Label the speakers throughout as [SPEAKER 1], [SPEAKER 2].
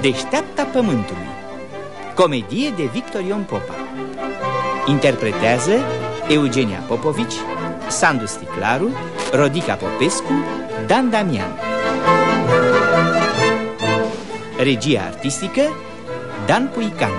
[SPEAKER 1] Deșteapta Pământului. Comedie de Victor Ion Popa. Interpretează Eugenia Popovici, Sandu Sticlaru, Rodica Popescu, Dan Damian. Regia artistică Dan Puican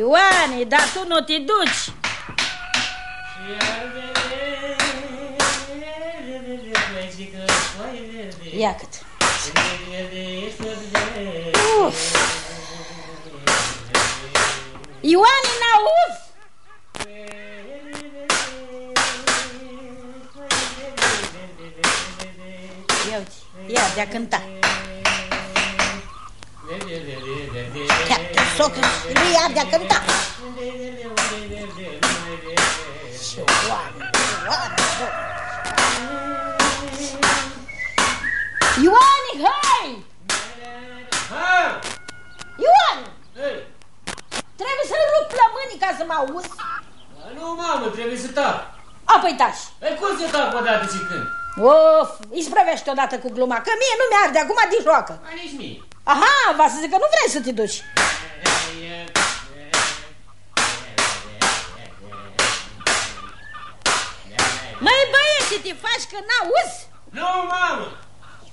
[SPEAKER 2] Ioane, dar tu nu te duci Ia cât Uf. Ioane, n-auzi? Ia uite, ia de-a cânta Chiar te socă și lui ia de-a cânta Și Ioane, Ioane Ioane, hai! Ioane! Trebuie să rup plămânii ca să mă auzi
[SPEAKER 3] Nu, mamă, trebuie să tac.
[SPEAKER 2] Apoi taci
[SPEAKER 3] Ei, cum să tac odată și când?
[SPEAKER 2] Of, îți sprăvești odată cu gluma Că mie nu mi-arde acum din joacă
[SPEAKER 3] Mai nici mie.
[SPEAKER 2] Aha, va să zic că nu vrei să te duci Măi băieți, te faci că n-auzi?
[SPEAKER 3] Nu, mamă!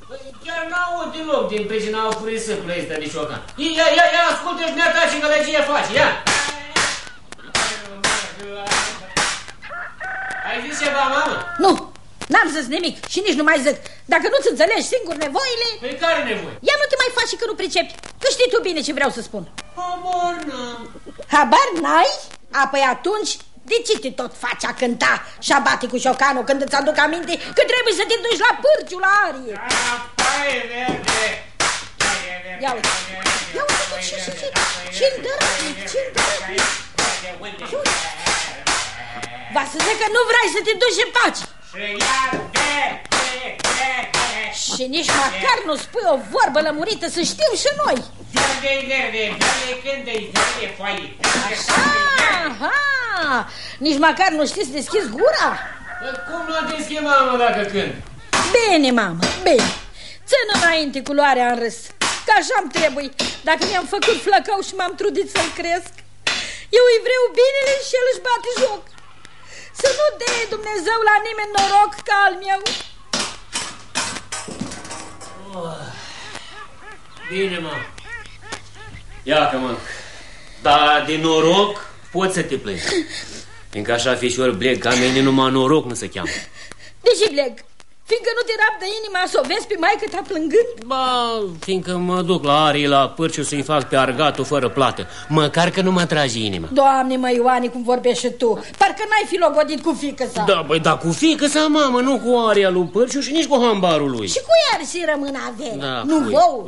[SPEAKER 3] Păi, Chiar n-aud deloc din pricina afurii sâcului ăsta de șocan. Ia, ia, ia, ascultă și ne-a și gălăgie faci, ia! Ai zis ceva, mamă?
[SPEAKER 2] Nu, n-am zis nimic și nici nu mai zic Dacă nu-ți înțelegi singur nevoile
[SPEAKER 3] Păi care nevoie?
[SPEAKER 2] Ia nu te mai faci și că nu pricepi Că știi tu bine ce vreau să spun
[SPEAKER 3] Habar n-am.
[SPEAKER 2] Habar n-ai? Apoi atunci de ce te tot faci a cânta și a bate cu șocanul când îți aduc aminte că trebuie să te duci la pârciu, la arie?
[SPEAKER 3] Apa e verde.
[SPEAKER 2] Ia uite, ia uite ce ce ce ce îndărătnic, ce îndărătnic. Ce uite. Va să zic că nu vrei să te duci în pace.
[SPEAKER 3] Și iar verde.
[SPEAKER 2] Și nici măcar nu spui o vorbă lămurită să știm și noi.
[SPEAKER 3] Verde, verde, verde, când e verde, foaie.
[SPEAKER 2] Aha, nici măcar nu știți să deschizi gura?
[SPEAKER 3] Păi Cum nu te schimb, mamă, dacă când?
[SPEAKER 2] Bine, mamă, bine. Țin înainte culoarea în râs. Că așa-mi trebuie. Dacă mi-am făcut flăcău și m-am trudit să-l cresc, eu îi vreau binele și el își bate joc. Să nu dea Dumnezeu la nimeni noroc ca al meu.
[SPEAKER 3] Bine, mă. Ia că mă. Dar de noroc poți să te plângi. Fiindcă așa fișor bleg ca mine numai noroc nu se cheamă.
[SPEAKER 2] De ce bleg? Fiindcă nu te rabdă inima să o vezi pe maică ta plângând?
[SPEAKER 3] Ba, fiindcă mă duc la arii la pârciu să-i fac pe argatul fără plată. Măcar că nu mă trage inima.
[SPEAKER 2] Doamne, mă, Ioane, cum vorbești și tu. Parcă n-ai fi logodit cu fică sa.
[SPEAKER 3] Da, băi, da, cu fică sa, mamă, nu cu aria lui pârciu și nici cu hambarul lui.
[SPEAKER 2] Și cu ea să-i rămână avere.
[SPEAKER 3] Da,
[SPEAKER 2] nu
[SPEAKER 3] cui?
[SPEAKER 2] vouă.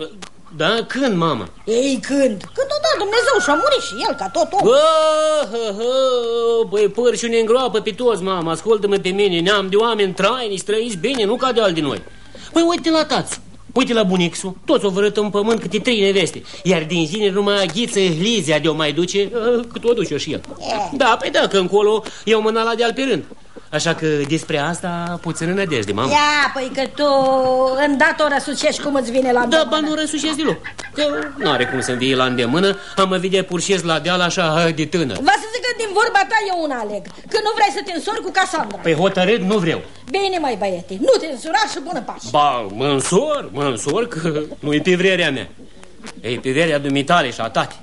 [SPEAKER 3] Da, când, mamă?
[SPEAKER 2] Ei, când? Când o da Dumnezeu și-a murit și el, ca tot om.
[SPEAKER 3] Bă, hă, hă, băi, pârciu ne îngroapă pe toți, mamă, ascultă-mă pe mine, neam de oameni traini, străiți bine, nu ca de al din noi. Păi uite la tațu, uite la bunicsu, toți o vărât în pământ câte trei neveste, iar din zile numai ghiță hlizia de-o mai duce, ă, cât o duce și el. Da, păi da, că încolo eu mâna la de-al pe rând. Așa că despre asta puțin în nădejde, mamă.
[SPEAKER 2] Ia, păi că tu îndată o răsucești cum îți vine la
[SPEAKER 3] Da,
[SPEAKER 2] îndemână.
[SPEAKER 3] ba nu răsușesc deloc Că nu are cum să-mi vie la îndemână. Am vede purșesc la deal așa hă, de tânăr.
[SPEAKER 2] Va să zic că din vorba ta eu una aleg Că nu vrei să te însori cu Casandra
[SPEAKER 3] Păi hotărât nu vreau.
[SPEAKER 2] Bine, mai băiete, nu te însura și bună pace.
[SPEAKER 3] Ba, mă însor, mă însor că nu-i pe vrerea mea. E pe vrerea dumitale și a tati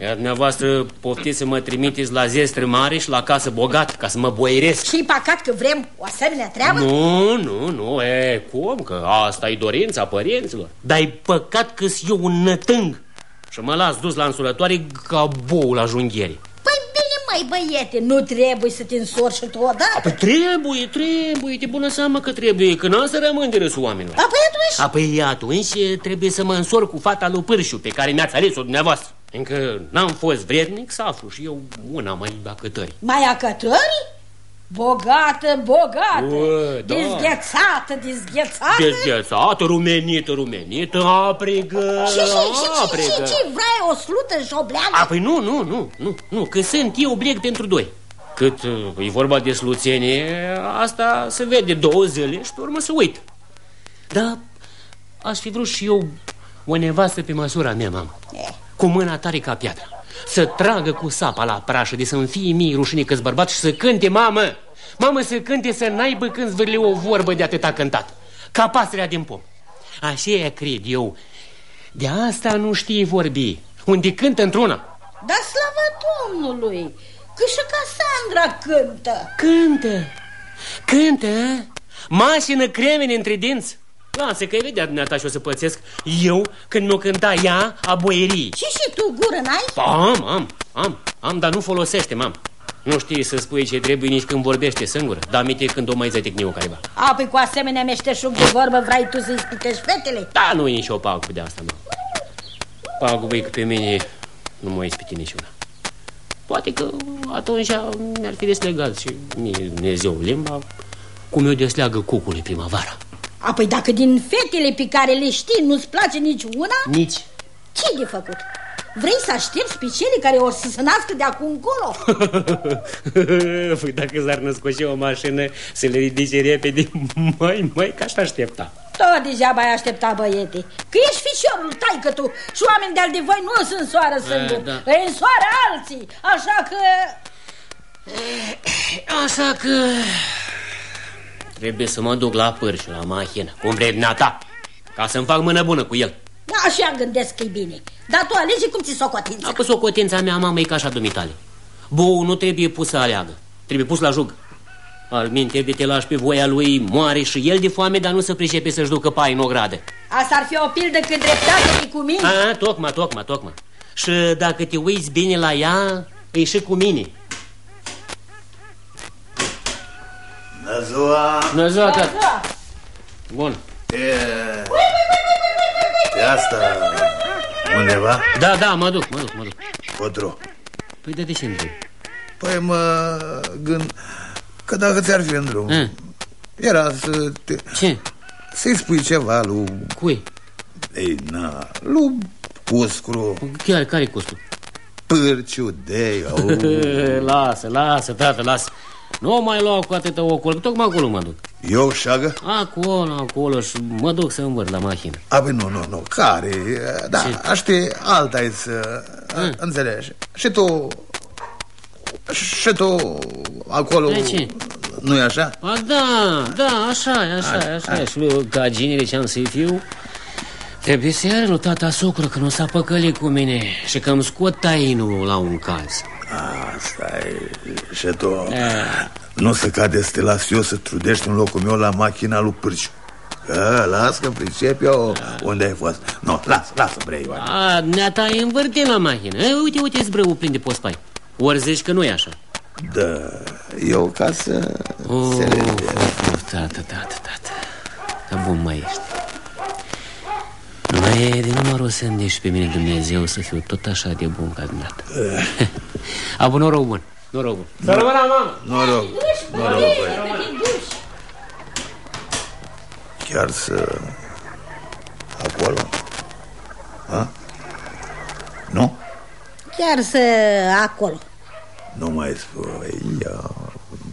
[SPEAKER 3] Iar dumneavoastră poftiți să mă trimiteți la zestră mare și la casă bogat Ca să mă boieresc
[SPEAKER 2] Și-i păcat că vrem o asemenea treabă?
[SPEAKER 3] Nu, nu, nu, e cum, că asta e dorința părinților Dar e păcat că eu un nătâng Și mă las dus la însurătoare ca bou la junghiere
[SPEAKER 2] Păi bine, Păi băiete, nu trebuie să te însori și tu odată?
[SPEAKER 3] Apoi trebuie, trebuie, te bună seama că trebuie, că n-am să rămân de râsul oamenilor.
[SPEAKER 2] Apoi atunci?
[SPEAKER 3] Apoi atunci trebuie să mă însor cu fata lui Pârșu, pe care mi-ați ales-o dumneavoastră. Încă n-am fost vrednic să aflu și eu una mai acătări.
[SPEAKER 2] Mai acătări? Bogată, bogată,
[SPEAKER 3] Bă, da.
[SPEAKER 2] dizghețată, dizghețată
[SPEAKER 3] Dezghețată, rumenită, rumenită, aprigă,
[SPEAKER 2] Și, și, și, și,
[SPEAKER 3] aprigă.
[SPEAKER 2] și, și, vrei o slută șobleană?
[SPEAKER 3] A, păi nu, nu, nu, nu, nu, că sunt eu oblieg pentru doi. Cât uh, e vorba de sluțenie, asta se vede două zile și pe urmă se uită. Dar aș fi vrut și eu o nevastă pe măsura mea, mamă.
[SPEAKER 2] Eh.
[SPEAKER 3] Cu mâna tare ca piatră. Să tragă cu sapa la prașă de să-mi fie mie rușine că bărbat și să cânte, mamă. Mamă, să cânte să n-aibă când zvârle o vorbă de atâta cântat. Ca pasărea din pom. Așa cred eu. De asta nu știi vorbi. Unde cântă într-una.
[SPEAKER 2] Dar slavă Domnului, că și Casandra cântă
[SPEAKER 3] Cântă, cântă, mașină cremene între dinți. Lasă că-i vedea dumneata și o să pățesc Eu, când mi-o cânta ea, a boierii.
[SPEAKER 2] Și și tu gură n-ai?
[SPEAKER 3] Am, am, am, am, dar nu folosește, mam. Nu știi să spui ce trebuie nici când vorbește singură Dar aminte când o mai zătecniu careva
[SPEAKER 2] A, păi cu asemenea meșteșug de vorbă vrei tu să-i spitești fetele?
[SPEAKER 3] Da, nu e nici o pagubă de asta, mam Pagubă e că pe mine nu mă ispiti niciuna. Poate că atunci mi-ar fi deslegat și mie Dumnezeu limba Cum eu desleagă cucului primăvara
[SPEAKER 2] A, păi dacă din fetele pe care le știi nu-ți place nici una,
[SPEAKER 3] Nici
[SPEAKER 2] ce de făcut? Vrei să aștepți pe cele care o să se nască de acum încolo?
[SPEAKER 3] păi dacă s-ar născo și o mașină Să le ridice repede Mai, mai, că aș aștepta
[SPEAKER 2] Tot degeaba ai aștepta, băiete Că ești ficiorul taică tu Și oameni de-al de voi nu sunt soară singuri
[SPEAKER 3] da.
[SPEAKER 2] Îi însoară alții Așa că...
[SPEAKER 3] Așa că Trebuie să mă duc la pârșu, la mahină. Cum vrei ta Ca să-mi fac mână bună cu el.
[SPEAKER 2] Așa gândesc că e bine. Dar tu alegi cum ți socotința.
[SPEAKER 3] Apă socotința mea, mamă, e ca așa dumitale. Bou nu trebuie pus să aleagă. Trebuie pus la jug. Al minte de te lași pe voia lui Moare și el de foame, dar nu se pricepe să-și ducă pai în ogradă
[SPEAKER 2] Asta ar fi o pildă când dreptate e cu mine.
[SPEAKER 3] A, tocmai, tocmai, tocmai. Și dacă te uiți bine la ea, e și cu mine
[SPEAKER 4] Bună ziua!
[SPEAKER 3] Bună ziua, tată.
[SPEAKER 2] Da.
[SPEAKER 3] Bun
[SPEAKER 4] E... E asta undeva?
[SPEAKER 3] Da, da, mă duc, mă duc, mă duc
[SPEAKER 4] Cotro.
[SPEAKER 3] Păi de, de ce îmi
[SPEAKER 4] Păi mă gând că dacă ți-ar fi în drum,
[SPEAKER 3] Eh.
[SPEAKER 4] era să te...
[SPEAKER 3] Ce?
[SPEAKER 4] Să-i spui ceva lui...
[SPEAKER 3] Cui?
[SPEAKER 4] Ei, na, lui Cuscru,
[SPEAKER 3] Chiar, care costul?
[SPEAKER 4] Pârciu, Dei, au...
[SPEAKER 3] lasă, lasă, tată, lasă Nu mai lua cu atâta ocol, că tocmai acolo mă duc
[SPEAKER 4] Eu, șagă?
[SPEAKER 3] Acolo, acolo și mă duc să învârt la mașină
[SPEAKER 4] A, băi, nu, nu, nu, care? Da,
[SPEAKER 3] Ce?
[SPEAKER 4] aști alta e să...
[SPEAKER 3] Mm.
[SPEAKER 4] Înțelegi? Și tu... Și tu acolo...
[SPEAKER 3] De ce?
[SPEAKER 4] Nu-i așa?
[SPEAKER 3] A, da, da, așa e, așa e, așa e Și lui, ca ginele ce-am să-i fiu Trebuie să iară lui tata socră că nu s-a păcălit cu mine Și că îmi scot tainul la un caz
[SPEAKER 4] Asta e... Și tu...
[SPEAKER 3] E.
[SPEAKER 4] Nu se cade să te las eu să trudești în locul meu la machina lui Pârciu. Că, las că pricep eu unde ai fost. Nu, las, lasă, bre, Ioane.
[SPEAKER 3] A, neata e învârtit la mașină e, Uite, uite, zbrăul plin de pospai Ori zici că nu e așa
[SPEAKER 4] Da, eu ca să...
[SPEAKER 3] Oh,
[SPEAKER 4] înțelegi.
[SPEAKER 3] tată, tată, tată Dar bun mai ești Numai e de număr o să îndești pe mine Dumnezeu să fiu tot așa de bun ca dumneata A, bun, noroc bun Noroc bun Să rămână, mamă
[SPEAKER 4] Noroc, noroc, băi.
[SPEAKER 2] Te duci.
[SPEAKER 4] Chiar să... Acolo? Ha? Nu?
[SPEAKER 2] Chiar să acolo
[SPEAKER 4] Nu mai spui, ia,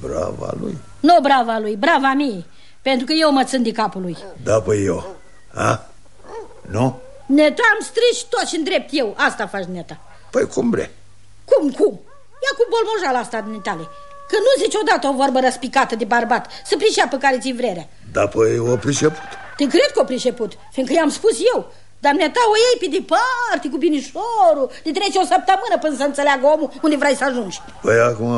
[SPEAKER 4] brava lui.
[SPEAKER 2] Nu brava lui, brava mie Pentru că eu mă țin de capul lui
[SPEAKER 4] Da, păi eu. Ha? Nu?
[SPEAKER 2] Neta am strici tot și drept eu Asta faci neta
[SPEAKER 4] Păi cum bre?
[SPEAKER 2] Cum, cum? Ia cu bolmojala asta din tale Că nu zici odată o vorbă răspicată de barbat Să priceapă care ți vrerea
[SPEAKER 4] Da, păi o priceput.
[SPEAKER 2] Te cred că o priceput, fiindcă i-am spus eu Dar neta o iei pe departe cu binișorul De trece o săptămână până să înțeleagă omul unde vrei să ajungi
[SPEAKER 4] Păi acum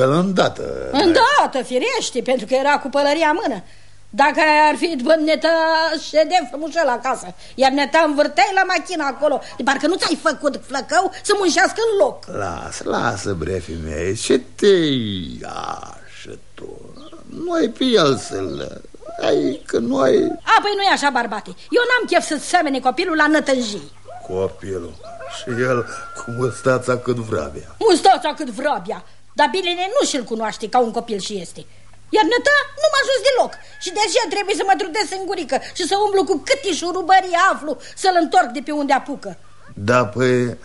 [SPEAKER 4] el îndată.
[SPEAKER 2] Îndată, firește, pentru că era cu pălăria în mână Dacă ar fi după neta, ședem frumușel acasă, iar neta învârteai la machina acolo, de parcă nu ți-ai făcut flăcău să muncească în loc.
[SPEAKER 4] Lasă, lasă, brefii mei, ce te așa tu? Nu ai pe el să-l... Ai că nu ai...
[SPEAKER 2] A, păi nu e așa, barbate. Eu n-am chef să-ți semene copilul la nătânjii.
[SPEAKER 4] Copilul. Și el cu mustața cât vrabia.
[SPEAKER 2] Mustața cât vrabia. Dar Bilene nu și-l cunoaște ca un copil și este. Iar năta nu m-a ajuns deloc. Și de aceea trebuie să mă trudesc în gurică Și să umblu cu câte șurubării aflu Să-l întorc de pe unde apucă.
[SPEAKER 4] Da, păi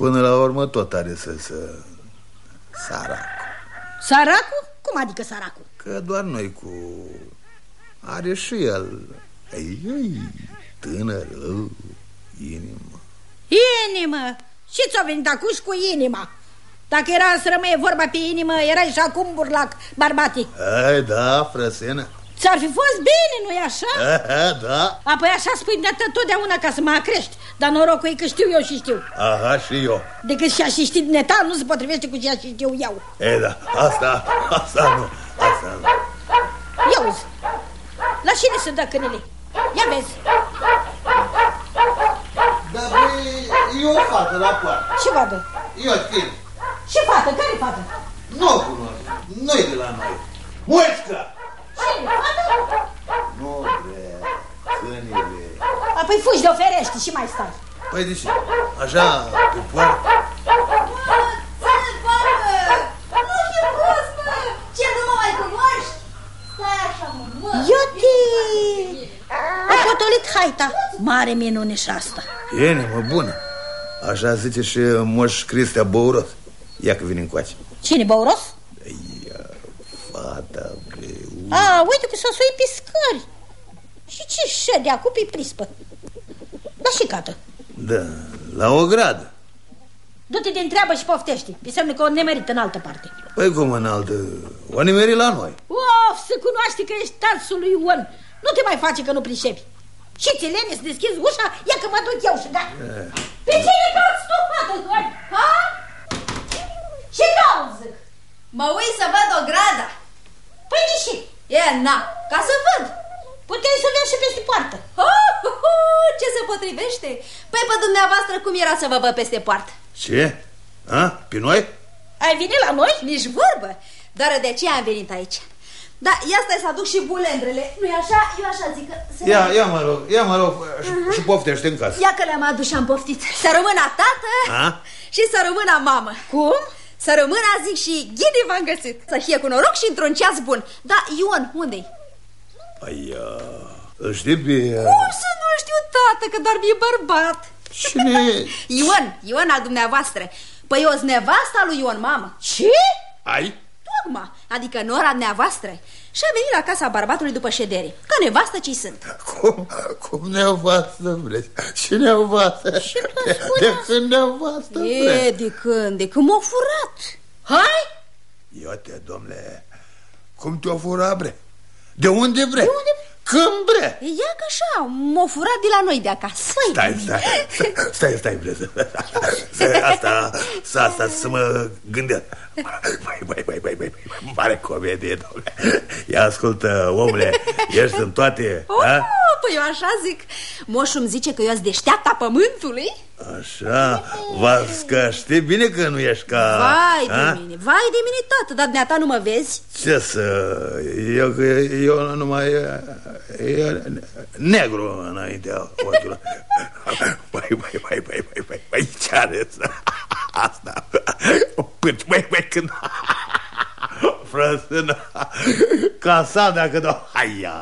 [SPEAKER 4] până la urmă tot are să se... Saracu
[SPEAKER 2] Saracu? Cum adică saracu?
[SPEAKER 4] Că doar noi cu... Are și el Ei, ei, tânăr, ău, inimă.
[SPEAKER 2] Inimă! Și ți-a venit acum cu inima dacă era să rămâie vorba pe inimă, erai și acum burlac, barbati.
[SPEAKER 4] Ai, da, frăsenă.
[SPEAKER 2] Ți-ar fi fost bine, nu-i așa?
[SPEAKER 4] Aha, da.
[SPEAKER 2] Apoi așa spui de totdeauna ca să mă acrești. Dar norocul e că știu eu și știu.
[SPEAKER 4] Aha, și eu.
[SPEAKER 2] Decât și-a și știt neta, nu se potrivește cu ce-a și știu eu.
[SPEAKER 4] E, da, asta, asta nu, asta nu.
[SPEAKER 2] Ia uzi, la cine se dă câinele? Ia vezi.
[SPEAKER 4] Da, băi, e o fată la poartă.
[SPEAKER 2] Ce vadă?
[SPEAKER 4] Eu, tine.
[SPEAKER 2] Ce fată? Care fată?
[SPEAKER 4] Nu o cunosc. Nu-i de la noi. Mușcă!
[SPEAKER 2] Cine? Fată?
[SPEAKER 4] Nu vrea. Câinile.
[SPEAKER 2] Apoi fugi de oferești și mai stai.
[SPEAKER 4] Păi de ce? Așa, pe poartă?
[SPEAKER 2] Iute! A potolit haita. Mare minune și asta.
[SPEAKER 4] E, mă bună. Așa zice și moș Cristea Băuros. Ia că vine încoace.
[SPEAKER 2] Cine, Băuros?
[SPEAKER 4] Ia, fata, bre.
[SPEAKER 2] A, uite că s-a suit pe scări. Și ce ședea cu pe prispă? Da și cată.
[SPEAKER 4] Da, la o gradă.
[SPEAKER 2] Du-te din treabă și poftește. Pe semne că o nemerit în altă parte.
[SPEAKER 4] Păi cum în altă? O nimeri la noi.
[SPEAKER 2] Of, se cunoaște că ești tațul lui Ion. Nu te mai face că nu pricepi. Și ți lene să deschizi ușa? Ia că mă duc eu și gata. Pe cine cauți tu, fată, Ion? Ha? Ce cauți, zic?
[SPEAKER 5] Mă uit să văd o grada.
[SPEAKER 2] Păi de ce?
[SPEAKER 5] E, na, ca să văd.
[SPEAKER 2] Puteai să vezi și peste poartă.
[SPEAKER 5] Oh, oh, oh, ce se potrivește? Păi pe dumneavoastră cum era să vă văd peste poartă?
[SPEAKER 4] Ce? A? Pe noi?
[SPEAKER 2] Ai venit la noi?
[SPEAKER 5] Nici vorbă. Doar de ce am venit aici. Da, ia stai să aduc și bulendrele. Nu-i așa? Eu așa zic că... Să
[SPEAKER 4] Ia, ia mă rog, ia mă rog și, și poftește în casă.
[SPEAKER 5] Ia că le-am adus și am poftit. Să rămână tată
[SPEAKER 4] A?
[SPEAKER 5] și să rămână mamă.
[SPEAKER 2] Cum?
[SPEAKER 5] Să rămână, zic, și ghidi v-am găsit. Să fie cu noroc și într-un ceas bun. Da, Ion, unde-i?
[SPEAKER 4] Păi, uh, îl știi pe... Uh,
[SPEAKER 5] Cum să nu știu, tată, că doar mi-e bărbat.
[SPEAKER 4] cine e?
[SPEAKER 5] Ion, Ion al dumneavoastră. Păi eu sunt nevasta lui Ion, mamă.
[SPEAKER 2] Ce?
[SPEAKER 4] Ai?
[SPEAKER 5] Tocma, adică nora dumneavoastră. Și a venit la casa bărbatului după ședere. Ca nevastă ce sunt.
[SPEAKER 4] Cum, cum nevastă vreți? Și nevastă? De, de când nevastă
[SPEAKER 5] E,
[SPEAKER 4] vreți?
[SPEAKER 5] de când, de când m-au furat.
[SPEAKER 2] Hai?
[SPEAKER 4] Ia te, domnule, cum te-o fura, bre? De unde bre? De unde? Când bre?
[SPEAKER 5] E, Ia că așa, m-au furat de la noi de acasă.
[SPEAKER 4] Stai, stai, stai, stai, stai, bre. Stai, Asta, să asta, să mă gândesc. Băi, băi, băi, băi, băi, mare comedie, domnule. Ia ascultă, omule, ești în toate,
[SPEAKER 5] Oh,
[SPEAKER 4] da?
[SPEAKER 5] păi eu așa zic. Moșul îmi zice că eu sunt deșteapta pământului.
[SPEAKER 4] Așa, vas că știi bine că nu ești ca...
[SPEAKER 5] Vai
[SPEAKER 4] a?
[SPEAKER 5] de mine, vai de mine, tată, dar dumneata nu mă vezi?
[SPEAKER 4] Ce să... Eu, că eu numai... E negru înaintea ochilor. Băi, băi, băi, băi, băi, băi, băi, ce are să... Asta... Băi, băi, băi, când... Frăsână... Casa dacă dau... Haia!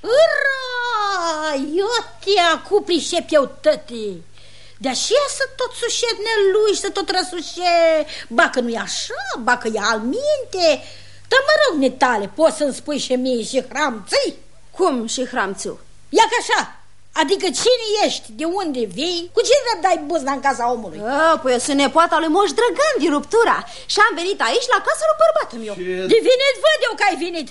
[SPEAKER 2] Ura! Eu te cu pricep eu, tăti. De aceea să tot suședne lui și să tot răsușe Bacă nu-i așa, bacă e al minte Dar mă rog, netale, poți să-mi spui și mie și hramții?
[SPEAKER 5] Cum și hramțu?
[SPEAKER 2] Ia că așa, adică cine ești, de unde vii, cu cine dai buzna în casa omului?
[SPEAKER 5] A, păi eu sunt nepoata lui Moș Drăgan din ruptura și am venit aici la casa lui bărbatul meu.
[SPEAKER 2] De venit văd eu că ai venit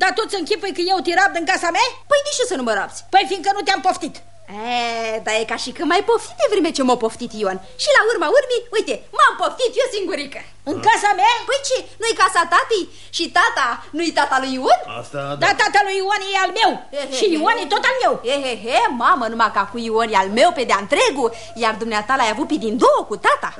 [SPEAKER 2] Dar tu ți închipui că eu te rabd în casa mea?
[SPEAKER 5] Păi de ce să nu mă rapți?
[SPEAKER 2] Păi fiindcă nu te-am poftit
[SPEAKER 5] E, dar e ca și când mai poftit de vreme ce m-a poftit Ion. Și la urma urmii, uite, m-am poftit eu singurică.
[SPEAKER 2] În casa mea?
[SPEAKER 5] Păi ce, nu-i casa tatii? Și tata, nu-i tata lui Ion?
[SPEAKER 4] Asta,
[SPEAKER 2] Da, tata lui Ion e al meu.
[SPEAKER 5] He, he,
[SPEAKER 2] Și
[SPEAKER 5] he.
[SPEAKER 2] Ion e tot al meu.
[SPEAKER 5] He, he, he, mamă, numai ca cu Ion e al meu pe de-a întregul. Iar dumneata l-ai avut pe din două cu tata.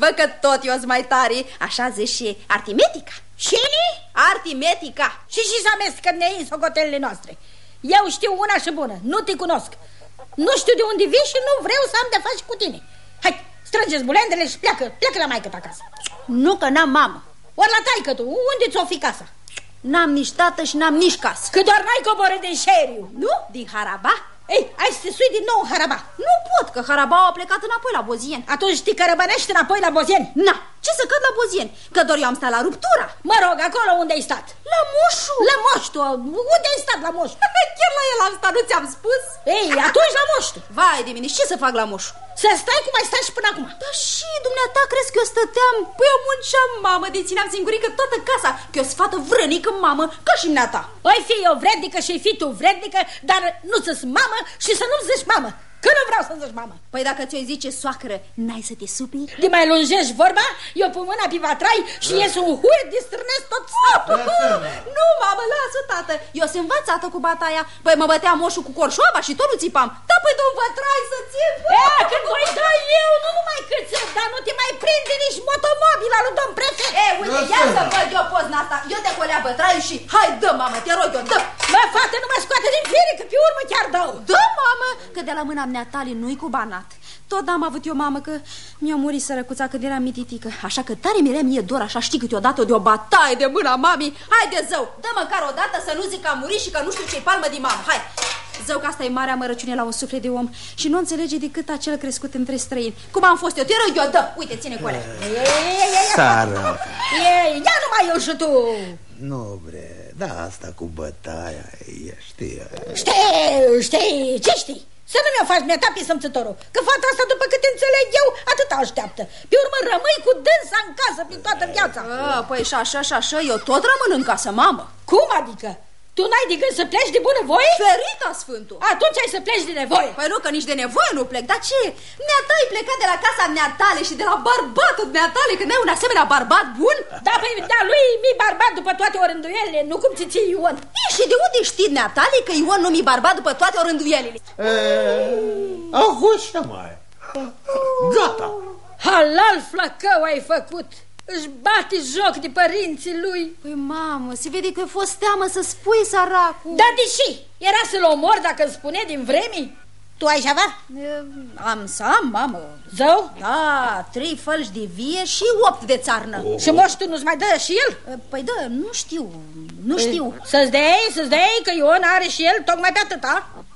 [SPEAKER 5] Vă că tot eu mai tare, așa zici și artimetica.
[SPEAKER 2] Cine?
[SPEAKER 5] Artimetica.
[SPEAKER 2] Și și să amestecă nei în socotelele noastre. Eu știu una și bună, nu te cunosc Nu știu de unde vii și nu vreau să am de faci cu tine Hai, strângeți bulendele și pleacă, pleacă la maică ta acasă
[SPEAKER 5] Nu că n-am mamă
[SPEAKER 2] Ori la taică tu, unde ți-o fi casa?
[SPEAKER 5] N-am nici tată și n-am nici casă
[SPEAKER 2] Că doar n-ai coborât din șeriu
[SPEAKER 5] Nu? Din Haraba?
[SPEAKER 2] Ei, hai să te sui din nou în Haraba
[SPEAKER 5] Nu pot, că Harabau a plecat înapoi la Bozien
[SPEAKER 2] Atunci te cărăbănești înapoi la Bozien
[SPEAKER 5] Na, ce să cad la Bozien? Că doar eu am stat la ruptura
[SPEAKER 2] Mă rog, acolo unde ai stat
[SPEAKER 5] La moșu
[SPEAKER 2] La moș tu, unde ai stat la moș?
[SPEAKER 5] Chiar la el am stat, nu ți-am spus?
[SPEAKER 2] Ei, atunci la moș tu
[SPEAKER 5] Vai de mine, și ce să fac la moșu?
[SPEAKER 2] Să stai cum ai stat și până acum.
[SPEAKER 5] Dar și dumneata crezi că eu stăteam? Păi eu munceam, mamă, de țineam singurică toată casa Că eu sfată vrănică, mamă, ca și dumneata.
[SPEAKER 2] Oi fi eu vrednică și fi tu vrednică, dar nu să-ți mamă și să nu-mi zici mamă, că nu vreau să-mi zici mamă.
[SPEAKER 5] Păi dacă ți-o zice soacră, n-ai să te supiri?
[SPEAKER 2] De mai lungești vorba, eu pun mâna pe vatrai și ies un huie de strânesc tot satul.
[SPEAKER 5] Nu, mamă, lasă, tată. Eu sunt învățată cu bataia. Păi mă bătea moșul cu corșoaba și tot nu țipam. Da, păi domn vătrai să țip.
[SPEAKER 2] E, când voi da eu, nu numai cât țip, dar nu te mai prinde nici motomobila lui domn prefect.
[SPEAKER 5] E, uite, ia să văd eu pozna asta. Eu te colea bătraiul și hai, dă, mamă, te rog eu, dă.
[SPEAKER 2] Mă, fată, nu mă scoate din fire, că pe urmă chiar dau.
[SPEAKER 5] Dă, mamă, că de la mâna mea tale nu-i cu banat. Tot am avut eu, mamă, că mi-a murit sărăcuța când eram mititică. Așa că tare mi mie dor, așa știi câteodată de o bataie de mâna mamii Hai de zău, dă măcar o dată să nu zic că a murit și că nu știu ce-i palmă din mamă. Hai, zău că asta e marea mărăciune la un suflet de om Și nu înțelege decât acel crescut între străini. Cum am fost eu, te rog eu, dă, uite, ține cu alea
[SPEAKER 4] Sara.
[SPEAKER 2] E, ia numai eu și tu.
[SPEAKER 4] Nu, bre, da, asta cu bătaia, e, știi.
[SPEAKER 2] Știi, știi, ce știi? Să nu mi-o faci mi-a pisămțătorul Că fata asta, după cât înțeleg eu, atât așteaptă Pe urmă rămâi cu dânsa în casă prin toată viața
[SPEAKER 5] A, Păi și așa, și așa, eu tot rămân în casă, mamă
[SPEAKER 2] Cum adică? Tu n-ai de gând să pleci de bună voie?
[SPEAKER 5] Ferita, Sfântul
[SPEAKER 2] Atunci ai să pleci de nevoie
[SPEAKER 5] Păi nu, că nici de nevoie nu plec, dar ce? Neata ai plecat de la casa neatale și de la bărbatul neatale, că n-ai un asemenea bărbat bun?
[SPEAKER 2] Da, păi, da, lui mi barbat după toate orânduielile, nu cum ți ții Ion
[SPEAKER 5] E, și de unde știi neatale că Ion nu mi barbat după toate orânduielile?
[SPEAKER 4] Acum ce mai? Gata.
[SPEAKER 2] Halal flăcău ai făcut Își bate joc de părinții lui.
[SPEAKER 5] Păi, mamă, se vede că a fost teamă să spui, săracul.
[SPEAKER 2] Da, deși era să-l omor dacă îți spune din vremi Tu ai ceva?
[SPEAKER 5] E, Am să am, mamă.
[SPEAKER 2] Zău?
[SPEAKER 5] Da, trei fălși de vie și opt de țarnă.
[SPEAKER 2] Și moștul nu-ți mai dă și el?
[SPEAKER 5] Păi da, nu știu, nu știu.
[SPEAKER 2] Să-ți dei, să-ți dei, că Ion are și el tocmai pe atâta?
[SPEAKER 3] Bună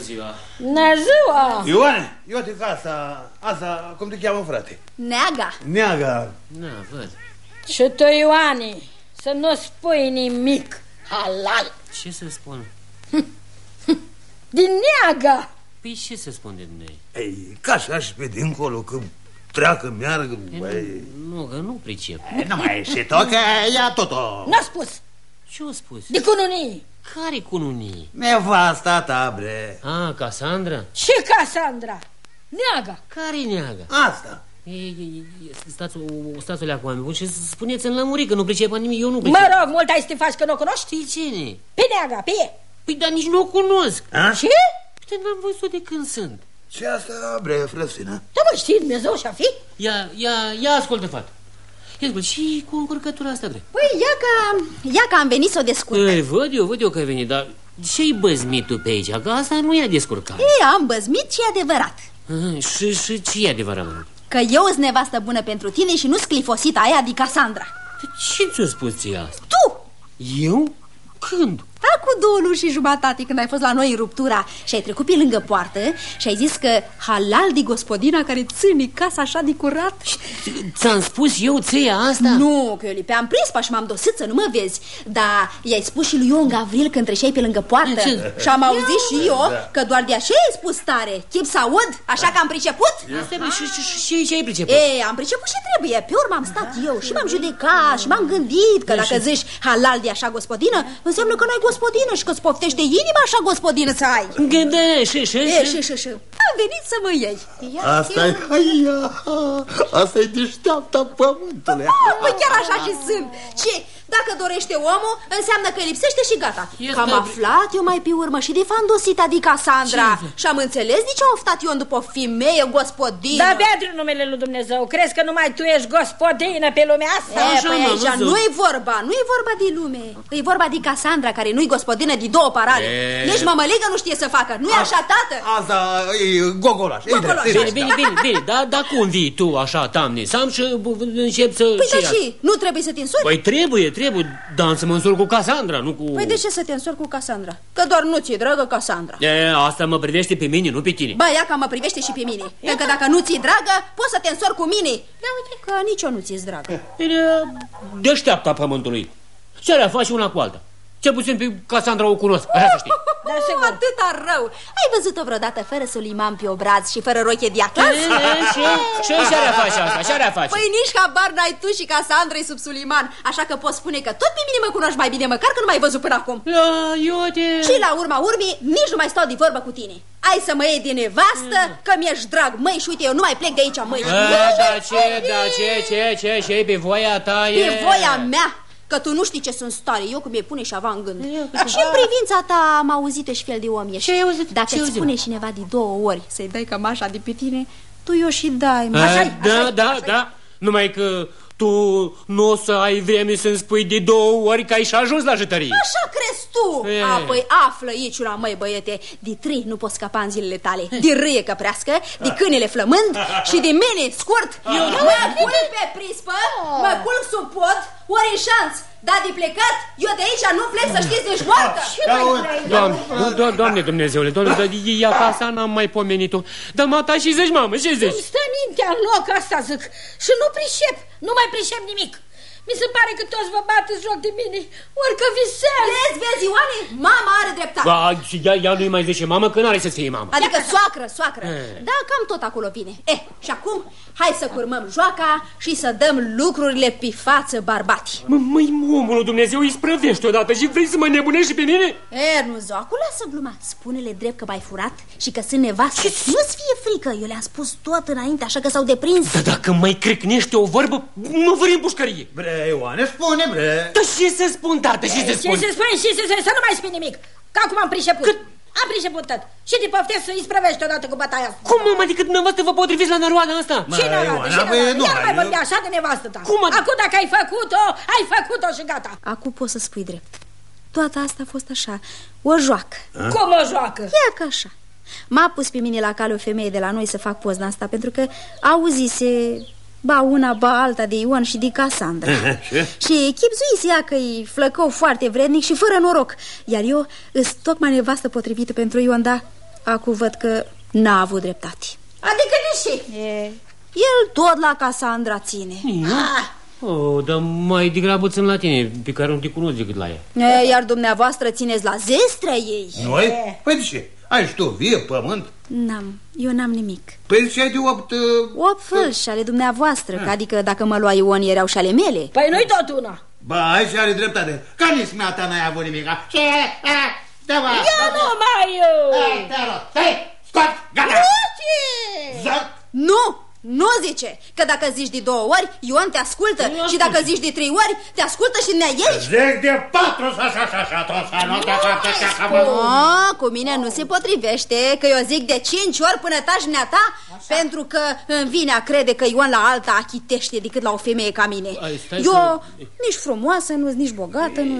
[SPEAKER 3] ziua.
[SPEAKER 2] Bună ziua!
[SPEAKER 4] Ioane, eu te ca asta, asta, cum te cheamă, frate?
[SPEAKER 5] Neaga
[SPEAKER 4] Neaga.
[SPEAKER 3] Na, văd.
[SPEAKER 2] Și tu, Ioane, să nu spui nimic halal
[SPEAKER 3] Ce să spun?
[SPEAKER 2] Din neaga
[SPEAKER 3] Păi ce să spun de noi?
[SPEAKER 4] Ei, ca așa și pe dincolo, că treacă, meargă, băi...
[SPEAKER 3] Nu, că nu pricep.
[SPEAKER 4] E, Nu mai ieși tot, că ia tot-o.
[SPEAKER 2] N-a spus,
[SPEAKER 3] Ce o spus?
[SPEAKER 2] de cununii
[SPEAKER 3] Care cununii?
[SPEAKER 4] Nevasta ta, bre.
[SPEAKER 3] A, Casandra?
[SPEAKER 2] Ce Casandra? Neaga
[SPEAKER 3] Care neagă?
[SPEAKER 4] Asta.
[SPEAKER 3] E, e, e, stați, o, stați o leacă, oameni buni, și spuneți în lămuri că nu pricep nimic, eu nu pricep.
[SPEAKER 2] Mă rog, mult ai să te faci că nu o cunoști?
[SPEAKER 3] Știi cine?
[SPEAKER 2] Pe neaga, pe e
[SPEAKER 3] Păi, dar nici nu o cunosc.
[SPEAKER 4] A?
[SPEAKER 2] Ce?
[SPEAKER 3] Uite, n-am văzut de când sunt.
[SPEAKER 4] Ce asta, bre, frăstină?
[SPEAKER 2] Da, mă, știi Dumnezeu și-a fi?
[SPEAKER 3] Ia, ia, ia ascultă, fată. Ia ascultă, și cu încurcătura asta, bre.
[SPEAKER 5] Păi, ia că, ia că am venit să o descurc
[SPEAKER 3] Ei, văd eu, văd eu că ai venit, dar ce-i băzmit tu pe aici? Că asta nu e descurcare.
[SPEAKER 5] E, am băzmit și e adevărat
[SPEAKER 3] Ah, Și, și ce e adevărat, mă?
[SPEAKER 5] Că eu sunt nevastă bună pentru tine și nu sclifosita aia de Casandra
[SPEAKER 3] De ce ți-a spus ție asta?
[SPEAKER 5] Tu!
[SPEAKER 3] Eu? Când?
[SPEAKER 5] Acum două luni și jumătate când ai fost la noi în ruptura și ai trecut pe lângă poartă și ai zis că halal de gospodina care ține casa așa de curat.
[SPEAKER 3] Ți-am spus eu ție asta?
[SPEAKER 5] Nu, că eu lipeam prispa și m-am dosit să nu mă vezi. Dar i-ai spus și lui Ion Gavril când treceai pe lângă poartă.
[SPEAKER 3] Ce?
[SPEAKER 5] Și am auzit și eu că doar de așa ai spus tare. Chip să aud, așa că am priceput?
[SPEAKER 3] Asta e, și, și, și, și ce ai priceput?
[SPEAKER 5] E, am priceput și trebuie. Pe urmă am stat eu și m-am judecat și m-am gândit Că dacă zici halal de așa gospodină Înseamnă că n-ai gospodină vină și că-ți poftește inima așa gospodină să ai.
[SPEAKER 3] Da, și, și,
[SPEAKER 5] E,
[SPEAKER 3] și.
[SPEAKER 5] și, și, și. Am venit să mă iei. Ia,
[SPEAKER 4] Asta e, asta e deșteapta pământului.
[SPEAKER 5] Păi chiar așa și sunt. Ce? Dacă dorește omul, înseamnă că îi lipsește și gata.
[SPEAKER 3] Este-
[SPEAKER 5] Că am aflat eu mai pe urmă și de fandosita de Casandra. Și am înțeles de ce am oftat eu după o femeie gospodină.
[SPEAKER 2] Da, Beatru, numele lui Dumnezeu, crezi că numai tu ești gospodină pe lumea asta?
[SPEAKER 5] E,
[SPEAKER 3] Așa,
[SPEAKER 5] păi
[SPEAKER 3] mă,
[SPEAKER 5] aici
[SPEAKER 3] văzut.
[SPEAKER 5] nu e vorba, nu e vorba de lume E vorba de Casandra, care nu-i gospodină de două parale
[SPEAKER 3] E.
[SPEAKER 5] Nici mămăligă nu știe să facă, nu-i așa, tată?
[SPEAKER 4] Asta e gogolaș. E
[SPEAKER 5] Gogolaș.
[SPEAKER 4] drept, e
[SPEAKER 3] Bine,
[SPEAKER 4] drept.
[SPEAKER 3] bine, bine, bine, dar da, cum vii tu așa, tamne, sam și b- b- încep să...
[SPEAKER 5] Păi da
[SPEAKER 3] și-
[SPEAKER 5] și, nu trebuie să te însori?
[SPEAKER 3] Păi trebuie, trebuie, dar să mă însor cu Casandra, nu cu...
[SPEAKER 5] Păi de ce să te însori cu Casandra? Că doar nu ți-e dragă Casandra
[SPEAKER 3] E, asta mă privește pe mine, nu pe tine.
[SPEAKER 5] Ba, ia că mă privește și pe mine Pentru că dacă nu ți-e dragă, poți să te însori cu mine Ia uite că nici eu nu ți-e dragă
[SPEAKER 3] Bine, deșteapta pământului. Ce are a face una cu alta? Cel puțin pe Casandra o cunosc, așa să știi.
[SPEAKER 2] Da, sigur.
[SPEAKER 5] Atâta rău Ai văzut-o vreodată fără suliman pe obraz și fără roche de acasă?
[SPEAKER 3] E, și, și ce are a face asta? Ce are a face?
[SPEAKER 5] Păi nici habar n-ai tu și Casandra e sub Suliman Așa că poți spune că tot pe mine mă cunoști mai bine Măcar că nu m-ai văzut până acum
[SPEAKER 3] La, eu te...
[SPEAKER 5] Și la urma urmii, nici nu mai stau de vorbă cu tine Ai să mă iei de nevastă, că mi-ești drag Măi, și uite, eu nu mai plec de aici, măi
[SPEAKER 3] A, da, ce, da, ce, ce, ce, ce, pe voia ta e...
[SPEAKER 5] E voia mea Că tu nu știi ce sunt stare, eu cum e pune și ava în gând Și în privința ta am auzit și fel de om ești
[SPEAKER 3] Ce ai auzit?
[SPEAKER 5] Dacă
[SPEAKER 3] Ce ai
[SPEAKER 5] îți
[SPEAKER 3] auzit?
[SPEAKER 5] spune cineva de două ori Să-i dai cămașa de pe tine Tu eu și dai, mă.
[SPEAKER 3] A,
[SPEAKER 5] Așa-i,
[SPEAKER 3] da,
[SPEAKER 5] așa-i,
[SPEAKER 3] da,
[SPEAKER 5] așa-i.
[SPEAKER 3] da. Numai că tu nu o să ai vreme să-mi spui de două ori că ai și ajuns la jătărie.
[SPEAKER 5] Așa crezi tu?
[SPEAKER 3] E.
[SPEAKER 5] A, păi află aici una, măi băiete De trei nu poți scapa în zilele tale. De râie căprească, de câinele flămând Și de mine scurt. Eu mă culc pe prispă, mă culc sub pod Ori în șanț Dar de plecat, eu de aici nu plec să știți ești moartă
[SPEAKER 3] Doamne, do, doamne Dumnezeule, doamne, dar e acasă n-am mai pomenit-o. Dar mata și zici, mamă, ce zici?
[SPEAKER 2] Îmi stă mintea în loc asta, zic, și nu pricep, nu mai pricep nimic. Mi se pare că toți vă bateți joc de mine, ori că visez.
[SPEAKER 5] Vezi, vezi, Ioane? Mama are dreptate
[SPEAKER 3] Ba, și ea, ea nu-i mai zice mamă, că n-are să fie mamă.
[SPEAKER 5] Adică soacră, soacră
[SPEAKER 3] E.
[SPEAKER 5] Da, cam tot acolo vine Eh, și acum, hai să curmăm joaca Și să dăm lucrurile pe față barbati
[SPEAKER 3] Mă, măi, omul Dumnezeu îi sprăvești odată și vrei să mă nebunești și pe mine?
[SPEAKER 5] E, nu, Zoacu, lasă gluma Spune-le drept că m-ai furat și că sunt nevastă Nu-ți fie frică, eu le-am spus tot înainte Așa că s-au deprins
[SPEAKER 3] Dar dacă mai cricnește o vorbă, mă vări în pușcărie.
[SPEAKER 4] Bre, Ioane, spune, bre.
[SPEAKER 3] Dar ce să spun, tată, ce să
[SPEAKER 2] Ce
[SPEAKER 3] spun?
[SPEAKER 2] se spune și se spune, să nu mai spui nimic. Că acum am priceput.
[SPEAKER 3] Cât?
[SPEAKER 2] Am priceput tot. Și te poftesc să-i sprăvești odată cu bătaia asta.
[SPEAKER 3] Cum, mă, adică dumneavoastră vă potriviți la năroada asta?
[SPEAKER 4] Mă,
[SPEAKER 2] Și nevastă,
[SPEAKER 4] Ioana,
[SPEAKER 2] și
[SPEAKER 4] băi,
[SPEAKER 2] nevastă.
[SPEAKER 4] nu
[SPEAKER 2] Iar
[SPEAKER 4] mai-
[SPEAKER 2] mai vorbi așa de nevastă ta.
[SPEAKER 3] Cum adică?
[SPEAKER 2] Acum dacă ai făcut-o, ai făcut-o și gata.
[SPEAKER 5] Acum poți să spui drept Toată asta a fost așa, o joacă
[SPEAKER 2] Cum o joacă?
[SPEAKER 5] Ia că așa M-a pus pe mine la cale o femeie de la noi să fac pozna asta Pentru că auzise Ba una, ba alta de Ion și de Casandra Și? Chipzuise ea că-i flăcău foarte vrednic și fără noroc. Iar eu îs tocmai nevastă potrivită pentru Ion, dar Acum văd că n-a avut dreptate.
[SPEAKER 2] Adică deși.
[SPEAKER 5] e, El tot la Casandra ține.
[SPEAKER 3] Oh, dar mai degrabă țin la tine, pe care nu te cunosc decât la ea.
[SPEAKER 5] e, Iar dumneavoastră țineți la zestrea ei.
[SPEAKER 4] Noi? Păi de ce? Ai și tu vie, pământ?
[SPEAKER 5] N-am, eu n-am nimic
[SPEAKER 4] Păi ce ai de opt... uh,
[SPEAKER 5] Opt fălși ale dumneavoastră că Adică dacă mă lua Ion erau și ale mele
[SPEAKER 2] Păi nu-i tot una.
[SPEAKER 4] Ba, ai și are dreptate. Ca nici mea n-ai avut nimic. Ce? Da, bă.
[SPEAKER 2] Eu nu mai...
[SPEAKER 4] Hai, te rog. Hai, scot, gata. Zac.
[SPEAKER 5] Nu! Nu zice că dacă zici de două ori, Ion te ascultă Și dacă zici de trei ori, te ascultă și ne iei
[SPEAKER 4] Zic de patru, așa, așa, așa, tot, așa, nu te fac, te fac,
[SPEAKER 5] Oh, cu mine nu se potrivește Că eu zic de cinci ori până taci ta Pentru că îmi vine a crede că Ion la alta achitește decât la o femeie ca mine
[SPEAKER 3] Ai, stai
[SPEAKER 5] Eu
[SPEAKER 3] să-
[SPEAKER 5] nici frumoasă, nu nici bogată, nu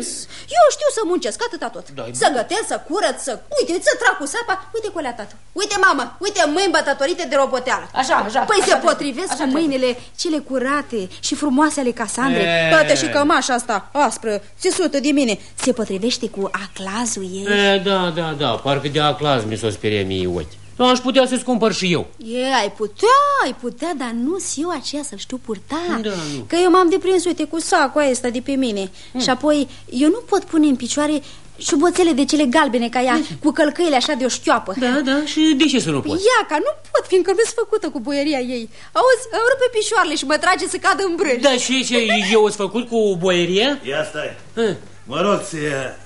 [SPEAKER 5] Eu știu să muncesc atâta tot
[SPEAKER 3] Da,
[SPEAKER 5] Să gătesc, să curăț, să... Uite, să trag cu sapa Uite cu alea, tată Uite, mamă, uite mâini bătătorite de roboteală
[SPEAKER 2] Așa, așa.
[SPEAKER 5] Păi
[SPEAKER 2] așa
[SPEAKER 5] se
[SPEAKER 2] trebuie.
[SPEAKER 5] potrivesc
[SPEAKER 2] Așa
[SPEAKER 5] cu mâinile cele curate și frumoase ale Casandrei
[SPEAKER 3] E.
[SPEAKER 5] Toate și cămașa asta aspră, țesută de mine Se potrivește cu aclazul ei
[SPEAKER 3] E, da, da, da, parcă de aclaz mi s-o sperie mie ochi. Dar aș putea să-ți cumpăr și eu.
[SPEAKER 5] E, ai putea, ai putea, dar nu eu aceea să-l știu purta
[SPEAKER 3] Da, nu.
[SPEAKER 5] Că eu m-am deprins, uite, cu sacul ăsta de pe mine Și apoi, eu nu pot pune în picioare șuboțele de cele galbene ca ea Cu călcăile așa de o șchioapă
[SPEAKER 3] Da, da, și de ce să nu poți?
[SPEAKER 5] Ia, ca nu pot, fiindcă nu-s făcută cu boieria ei Auzi, îmi rupe picioarele și mă trage să cadă în brâni
[SPEAKER 3] Da, și ce, eu sunt făcut cu boierie?
[SPEAKER 4] Ia stai.
[SPEAKER 3] Hă.
[SPEAKER 4] Mă rog, ție,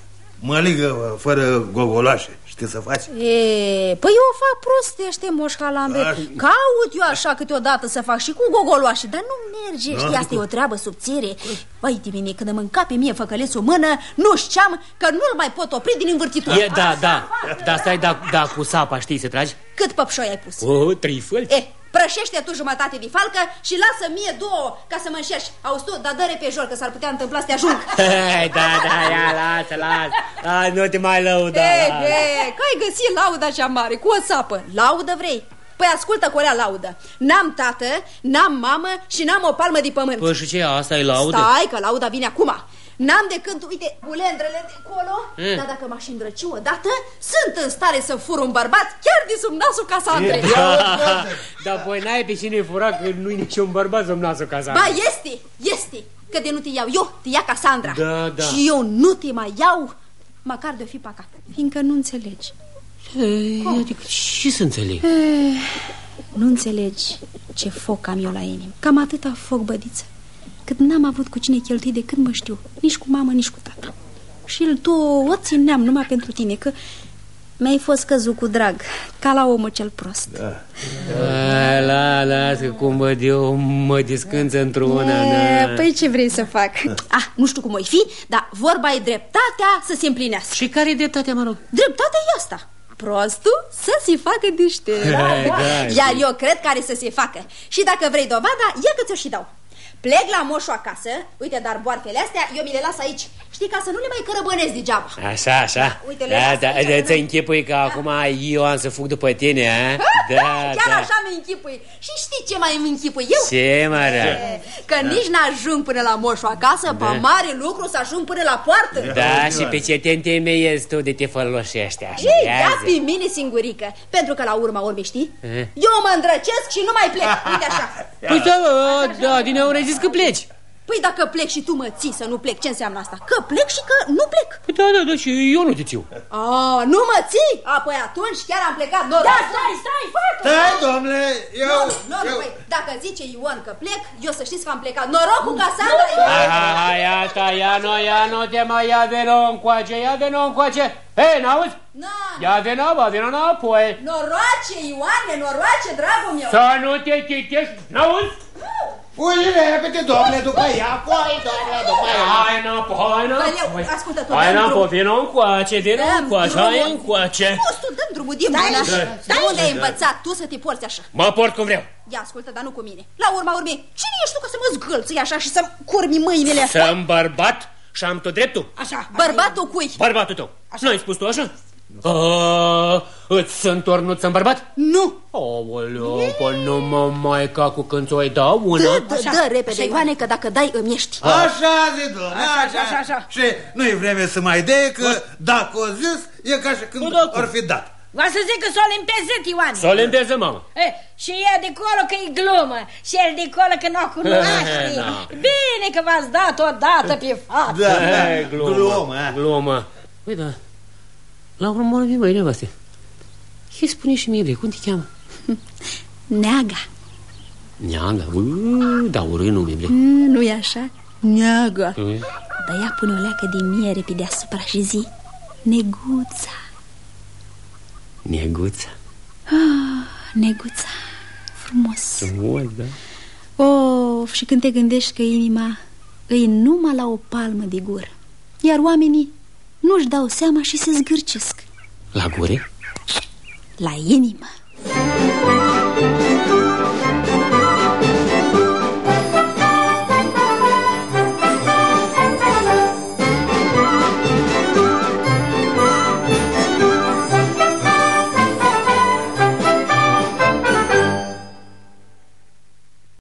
[SPEAKER 4] măligă fără gogoloașe. Știi să faci?
[SPEAKER 5] E, păi eu o fac prostește, moș Halambe
[SPEAKER 4] Aș-
[SPEAKER 5] Caut eu așa câteodată să fac și cu gogoloașe Dar nu merge, știi, asta e o treabă subțire Băi, de mine, când îmi încape mie făcălețul în mână Nu știam că nu-l mai pot opri din învârtitură
[SPEAKER 3] E, da, da, da, stai, da, da, cu sapa știi să tragi?
[SPEAKER 5] Cât păpșoi ai pus?
[SPEAKER 3] O, trei fălci.
[SPEAKER 5] E, prășește tu jumătate de falcă și lasă mie două ca să mă înșerși Auzi tu, dar dă repejor că s-ar putea întâmpla să te ajung
[SPEAKER 3] Hei, da, da, ia, lasă, lasă. A, nu te mai lăuda.
[SPEAKER 5] E, e, că ai găsit lauda așa mare, cu o sapă Laudă vrei? Păi ascultă cu alea laudă N-am tată, n-am mamă și n-am o palmă de pământ
[SPEAKER 3] Păi și ce, asta e laudă?
[SPEAKER 5] Stai că lauda vine acum N-am decât, uite, bulendrele de acolo
[SPEAKER 3] Mm.
[SPEAKER 5] Dar dacă m-aș îndrăci odată Sunt în stare să fur un bărbat Chiar de sub nasul Casandrei
[SPEAKER 3] Da, păi n-ai pe cine fura că nu-i niciun bărbat sub nasul casa.
[SPEAKER 5] Ba, este, este Că de nu te iau eu, te ia Casandra
[SPEAKER 3] Da, da.
[SPEAKER 5] Și eu nu te mai iau Măcar de-o fi păcat Fiindcă nu înțelegi
[SPEAKER 3] Ei, adică ce să înțeleg?
[SPEAKER 5] Nu înțelegi ce foc am eu la inimă Cam atâta foc, bădiță Cât n-am avut cu cine cheltui de când mă știu. Nici cu mamă, nici cu tata. Și îl două o țineam numai pentru tine Că mi-ai fost căzut cu drag Ca la omul cel prost.
[SPEAKER 3] A, la, lasă, cum văd eu, mă descânță într-una.
[SPEAKER 5] E,
[SPEAKER 3] na.
[SPEAKER 5] Păi ce vrei să fac? Ah, nu știu cum o fi, dar vorba e dreptatea să se împlinească.
[SPEAKER 3] Și care e dreptatea, mă rog?
[SPEAKER 5] Dreptatea e asta. Prostul să se facă deștept
[SPEAKER 3] Hai, da,
[SPEAKER 5] Iar eu cred care să se facă. Și dacă vrei dovada, ia că ți-o și dau Plec la moșu acasă Uite, dar boarfele astea eu mi le las aici Știi, ca să nu le mai cărăbănesc degeaba
[SPEAKER 3] Așa, așa.
[SPEAKER 5] Uite, le
[SPEAKER 3] da,
[SPEAKER 5] las
[SPEAKER 3] da,
[SPEAKER 5] aici,
[SPEAKER 3] da,
[SPEAKER 5] că
[SPEAKER 3] ți
[SPEAKER 5] nu-
[SPEAKER 3] închipui că acum eu am să fug după tine, a? Da,
[SPEAKER 5] Chiar
[SPEAKER 3] da.
[SPEAKER 5] așa mi închipui Și știi ce mai îmi închipui eu?
[SPEAKER 3] Ce, mă, da?
[SPEAKER 5] Că nici n-ajung până la moșu acasă Pe mare lucru să ajung până la poartă
[SPEAKER 3] Da, și pe ce te întemeiezi tu de te folosești așa?
[SPEAKER 5] Ei,
[SPEAKER 3] Ia
[SPEAKER 5] ia
[SPEAKER 3] zi.
[SPEAKER 5] pe mine singurică Pentru că la urma urmei, știi?
[SPEAKER 3] Eh.
[SPEAKER 5] Eu mă îndrăcesc și nu mai plec Uite așa
[SPEAKER 3] Păi da, da, din ori ai zis că pleci.
[SPEAKER 5] Păi dacă plec și tu mă ții să nu plec, ce înseamnă asta? Că plec și că nu plec
[SPEAKER 3] Păi da, da, da, și eu nu te țiu.
[SPEAKER 5] A, nu mă ții? Apoi atunci chiar am plecat noroc Da, stai, stai, fată
[SPEAKER 4] Stai, domnule, eu...
[SPEAKER 5] Noroc,
[SPEAKER 4] eu...
[SPEAKER 5] păi, dacă zice Ion că plec, eu să știți că am plecat Noroc cu Casandra
[SPEAKER 3] Hai, hai, hai, asta, ia nu, ia nu te mai ia veno încoace, ia veno încoace. Hei, n-auzi?
[SPEAKER 5] Na,
[SPEAKER 3] Ia veno, bă, veno înapoi.
[SPEAKER 5] noroace, Ioane, noroace, dragul meu
[SPEAKER 3] Să nu te chitești, n-auzi?
[SPEAKER 4] Fugi repede, domnule, după ea. Păi, domnule, după ea.
[SPEAKER 3] Hai înapoi, hai
[SPEAKER 5] Băleu,
[SPEAKER 3] înapoi.
[SPEAKER 5] ascultă tu,
[SPEAKER 3] Hai
[SPEAKER 5] dăm
[SPEAKER 3] înapoi,
[SPEAKER 5] drumul.
[SPEAKER 3] vino încoace, vino
[SPEAKER 5] Dăm
[SPEAKER 3] încoace, hai
[SPEAKER 5] drumul.
[SPEAKER 3] încoace.
[SPEAKER 5] Postul, dăm drumul din mână De unde ai învățat tu să te porți așa?
[SPEAKER 3] Mă port cum vreau.
[SPEAKER 5] Ia ascultă, dar nu cu mine La urma urmei, cine ești tu ca să mă zgâlții așa și să-mi curmi mâinile astea?
[SPEAKER 3] Sunt bărbat și am tot dreptul.
[SPEAKER 5] Așa, bărbatul cui?
[SPEAKER 3] Bărbatul tău. Nu ai spus tu așa? A, îți întornuți în bărbat?
[SPEAKER 5] Nu
[SPEAKER 3] Aoleu, păi nu mă mai ca cu când ți-o ai da una?
[SPEAKER 5] Dă, dă, dă repede, Ioane, că dacă dai îmi ești
[SPEAKER 4] Așa zi, domnule,
[SPEAKER 2] Așa, așa, așa.
[SPEAKER 4] Și nu-i vreme să mai dea, că dacă o zis, e ca și când
[SPEAKER 3] Bă, da, cum?
[SPEAKER 4] ar fi dat.
[SPEAKER 2] Va să zic că s-o limpezit, Ioane
[SPEAKER 3] Să o limpeze, mamă.
[SPEAKER 2] E, și e de acolo că e glumă Și el de acolo că nu o cunoaște
[SPEAKER 3] Da.
[SPEAKER 2] Bine că v-ați dat odată pe față
[SPEAKER 4] Da,
[SPEAKER 3] Hai, glumă,
[SPEAKER 4] glumă, eh.
[SPEAKER 3] glumă. Păi da, la urmă mă mai nevastă. Ce spune și mie, cum te cheamă?
[SPEAKER 5] Neaga
[SPEAKER 3] Neaga, uuu, da, urât nume, ble.
[SPEAKER 5] Mm, Nu-i așa? Neaga
[SPEAKER 3] Mm.
[SPEAKER 5] Dar ea pune o leacă de miere pe deasupra și zi Neguța
[SPEAKER 3] Neguța.
[SPEAKER 5] Neguța Frumos
[SPEAKER 3] Frumos, da.
[SPEAKER 5] Of, și când te gândești că inima îi numai la o palmă de gură Iar oamenii nu-și dau seama și se zgârcesc
[SPEAKER 3] La gure?
[SPEAKER 5] La inimă Muzica